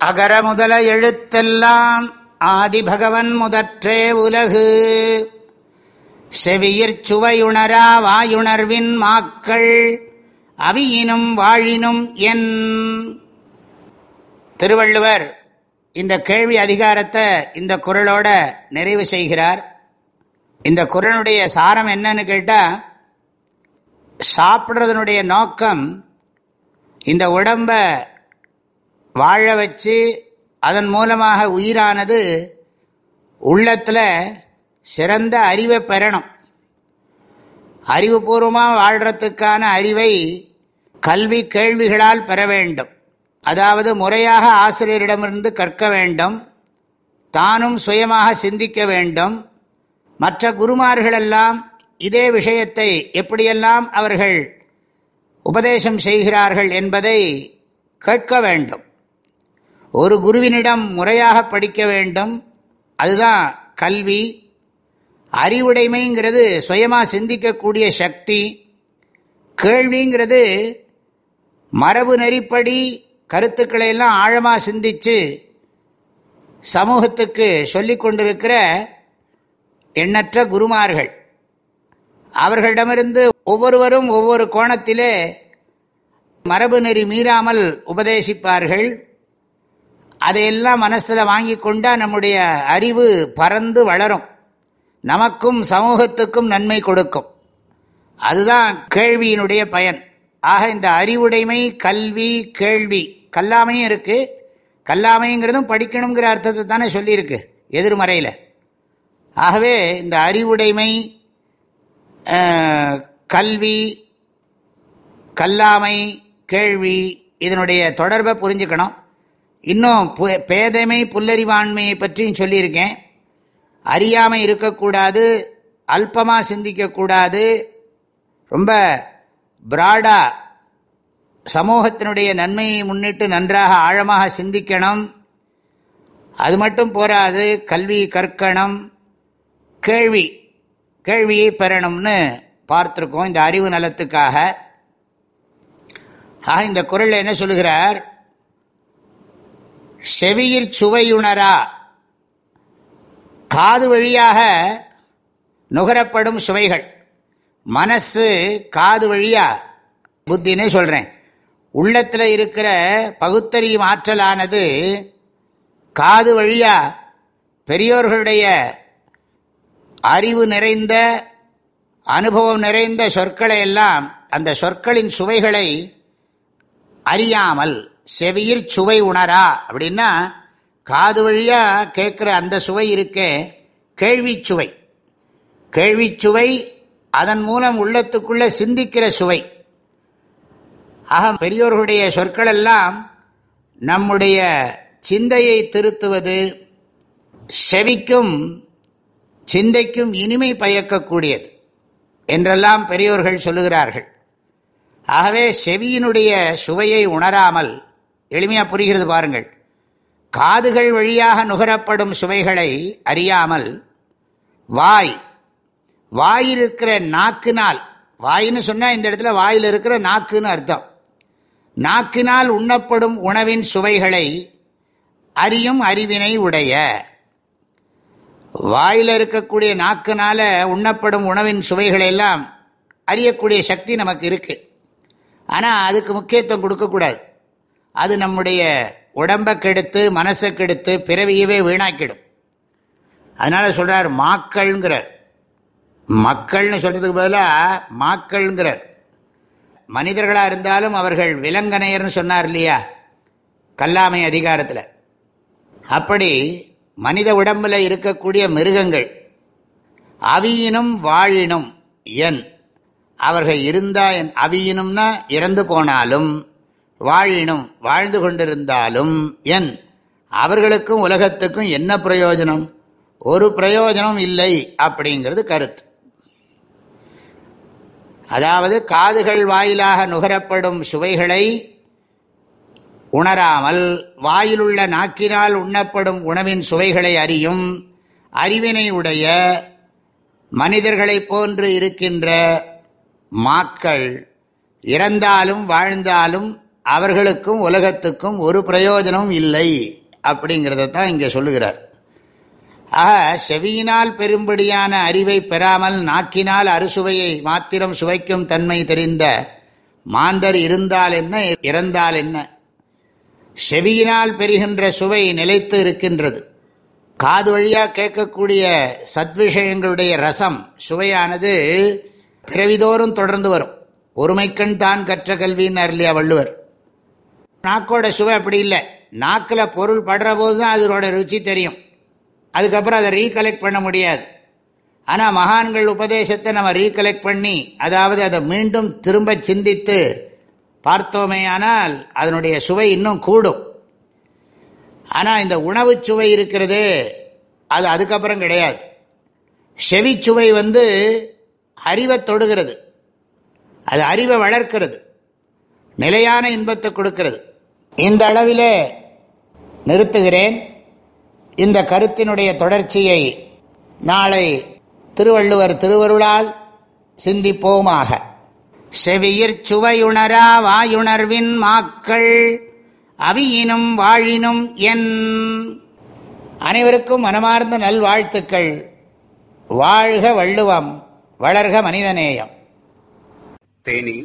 அகர முதல எழுத்தெல்லாம் ஆதிபகவன் முதற்றே உலகு. செவியிற் சுவையுணரா வாயுணர்வின் மாக்கள் அவியினும் வாழினும் என். திருவள்ளுவர் இந்த கேள்வி அதிகாரத்தை இந்த குரலோட நிறைவு செய்கிறார். இந்த குரலுடைய சாரம் என்னன்னு கேட்டால் சாப்பிட்றதனுடைய நோக்கம் இந்த உடம்பை வாழ வச்சு அதன் மூலமாக உயிரானது உள்ளத்தில் சிறந்த அறிவை பெறணும். அறிவுபூர்வமாக வாழ்கிறதுக்கான அறிவை கல்வி கேள்விகளால் பெற வேண்டும். அதாவது முறையாக ஆசிரியரிடமிருந்து கற்க வேண்டும். தானும் சுயமாக சிந்திக்க வேண்டும். மற்ற குருமார்களெல்லாம் இதே விஷயத்தை எப்படியெல்லாம் அவர்கள் உபதேசம் செய்கிறார்கள் என்பதை கேட்க வேண்டும். ஒரு குருவினிடம் முறையாக படிக்க வேண்டும். அதுதான் கல்வி. அறிவுடைமைங்கிறது சுயமாக சிந்திக்கக்கூடிய சக்தி. கேள்விங்கிறது மரபு நெறிப்படி கருத்துக்களை எல்லாம் ஆழமாக சிந்தித்து சமூகத்துக்கு சொல்லி கொண்டிருக்கிற எண்ணற்ற குருமார்கள். அவர்களிடமிருந்து ஒவ்வொருவரும் ஒவ்வொரு கோணத்திலே மரபு நெறி மீறாமல் உபதேசிப்பார்கள். அதையெல்லாம் மனசில் வாங்கி கொண்டால் நம்முடைய அறிவு பறந்து வளரும். நமக்கும் சமூகத்துக்கும் நன்மை கொடுக்கும். அதுதான் கேள்வியினுடைய பயன். ஆக இந்த அறிவுடைமை கல்வி கேள்வி. கல்லாமையும் இருக்குது கல்லாமைங்கிறதும் படிக்கணுங்கிற அர்த்தத்தை தானே சொல்லியிருக்கு எதிர்மறையில். ஆகவே இந்த அறிவுடைமை கல்வி கல்லாமை கேள்வி இதனுடைய தொடர்பை புரிஞ்சுக்கணும். இன்னும் பேதமை புல்லறிவாண்மையை பற்றியும் சொல்லியிருக்கேன். அறியாமல் இருக்கக்கூடாது அல்பமாக சிந்திக்கக்கூடாது. ரொம்ப பிராடாக சமூகத்தினுடைய நன்மையை முன்னிட்டு நன்றாக ஆழமாக சிந்திக்கணும். அது மட்டும் போராது கல்வி கற்கணும் கேள்வி கேள்வியை பெறணும்னு பார்த்துருக்கோம் இந்த அறிவு நலத்துக்காக. ஆக இந்த குரலில் என்ன சொல்லுகிறார்? செவியிற் சுவையுணரா? காது வழியாக நுகரப்படும் சுவைகள். மனசு காது வழியா? புத்தின்னு சொல்கிறேன் உள்ளத்தில் இருக்கிற பகுத்தறியும் ஆற்றலானது காது வழியா? பெரியோர்களுடைய அறிவு நிறைந்த அனுபவம் நிறைந்த சொற்களை எல்லாம் அந்த சொற்களின் சுவைகளை அறியாமல் செவியிற் சுவை உணரா? அப்படின்னா காது வழியாக கேட்குற அந்த சுவை இருக்கே கேள்வி சுவை. கேள்வி சுவை அதன் மூலம் உள்ளத்துக்குள்ளே சிந்திக்கிற சுவை. ஆக பெரியோர்களுடைய சொற்கள் எல்லாம் நம்முடைய சிந்தையை திருத்துவது செவிக்கும் சிந்தைக்கும் இனிமை பயக்கக்கூடியது என்றெல்லாம் பெரியோர்கள் சொல்லுகிறார்கள். ஆகவே செவியினுடைய சுவையை உணராமல் எளிமையாக புரிகிறது பாருங்கள். காதுகள் வழியாக நுகரப்படும் சுவைகளை அறியாமல் வாய் வாயில் இருக்கிற நாக்குனால் வாயின்னு சொன்னால் இந்த இடத்துல வாயில் இருக்கிற நாக்குன்னு அர்த்தம். நாக்கினால் உண்ணப்படும் உணவின் சுவைகளை அறியும் அறிவினை உடைய. வாயில் இருக்கக்கூடிய நாக்குனால உண்ணப்படும் உணவின் சுவைகளை எல்லாம் அறியக்கூடிய சக்தி நமக்கு இருக்கு. ஆனால் அதுக்கு முக்கியத்துவம் கொடுக்கக்கூடாது. அது நம்முடைய உடம்பை கெடுத்து மனசை கெடுத்து பிறவியவே வீணாக்கிடும். அதனால் சொல்கிறார் மாக்கள்ங்கிறார். மக்கள்னு சொல்கிறதுக்கு பதிலாக மாக்கள்ங்கிறார். மனிதர்களாக இருந்தாலும் அவர்கள் விலங்கனையர்னு சொன்னார் இல்லையா? கல்லாமை அதிகாரத்தில். அப்படி மனித உடம்பில் இருக்கக்கூடிய மிருகங்கள் அவியினும் வாழினும் என் அவர்கள் இருந்தா என் அவியினும்னா இறந்து போனாலும் வாழினும் வாழ்ந்து கொண்டிருந்தாலும் என் அவர்களுக்கும் உலகத்துக்கும் என்ன பிரயோஜனம்? ஒரு பிரயோஜனம் இல்லை அப்படிங்கிறது கருத்து. அதாவது காதுகள் வாயிலாக நுகரப்படும் சுவைகளை உணராமல் வாயிலுள்ள நாக்கினால் உண்ணப்படும் உணவின் சுவைகளை அறியும் அறிவினை உடைய மனிதர்களைப் போன்று இருக்கின்ற மாக்கள் இறந்தாலும் வாழ்ந்தாலும் அவர்களுக்கும் உலகத்துக்கும் ஒரு பிரயோஜனமும் இல்லை அப்படிங்கிறத தான் இங்கே சொல்லுகிறார். ஆக செவியினால் பெரும்படியான அறிவை பெறாமல் நாக்கினால் அறுசுவையை மாத்திரம் சுவைக்கும் தன்மை தெரிந்த மாந்தர் இருந்தால் என்ன இறந்தால் என்ன? செவியினால் பெறுகின்ற சுவை நிலைத்து இருக்கின்றது. காது வழியாக கேட்கக்கூடிய சத்விஷயங்களுடைய ரசம் சுவையானது பிறவிதோறும் தொடர்ந்து வரும். ஒருமைக்கண் தான் கற்ற கல்வின்னு அருளியா வள்ளுவர். நாக்கோட சுவை அப்படி இல்லை. நாக்கில் பொருள் படுற போது தான் அதனோட ருச்சி தெரியும். அதுக்கப்புறம் அதை ரீகலெக்ட் பண்ண முடியாது. ஆனால் மகான்கள் உபதேசத்தை நம்ம ரீகலெக்ட் பண்ணி அதாவது அதை மீண்டும் திரும்ப சிந்தித்து பார்த்தோமே ஆனால் அதனுடைய சுவை இன்னும் கூடும். ஆனால் இந்த உணவு சுவை இருக்கிறது அது அதுக்கப்புறம் கிடையாது. செவிச்சுவை வந்து அறிவை தொடுகிறது. அது அறிவை வளர்க்கிறது. நிலையான இன்பத்தை கொடுக்கிறது. இந்த அளவிலே நிறுத்துகிறேன். இந்த கருத்தினுடைய தொடர்ச்சியை நாளை திருவள்ளுவர் திருவருளால் சிந்திப்போமாக. செவியிற் சுவையுணரா வாயுணர்வின் மாக்கள் அவியினும் வாழினும் என். அனைவருக்கும் மனமார்ந்த நல்வாழ்த்துக்கள். வாழ்க வள்ளுவம் வளர்க மனிதநேயம். தேனி